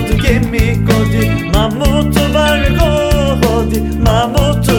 hodi gemi godi Mamutu var go hodi Mamutu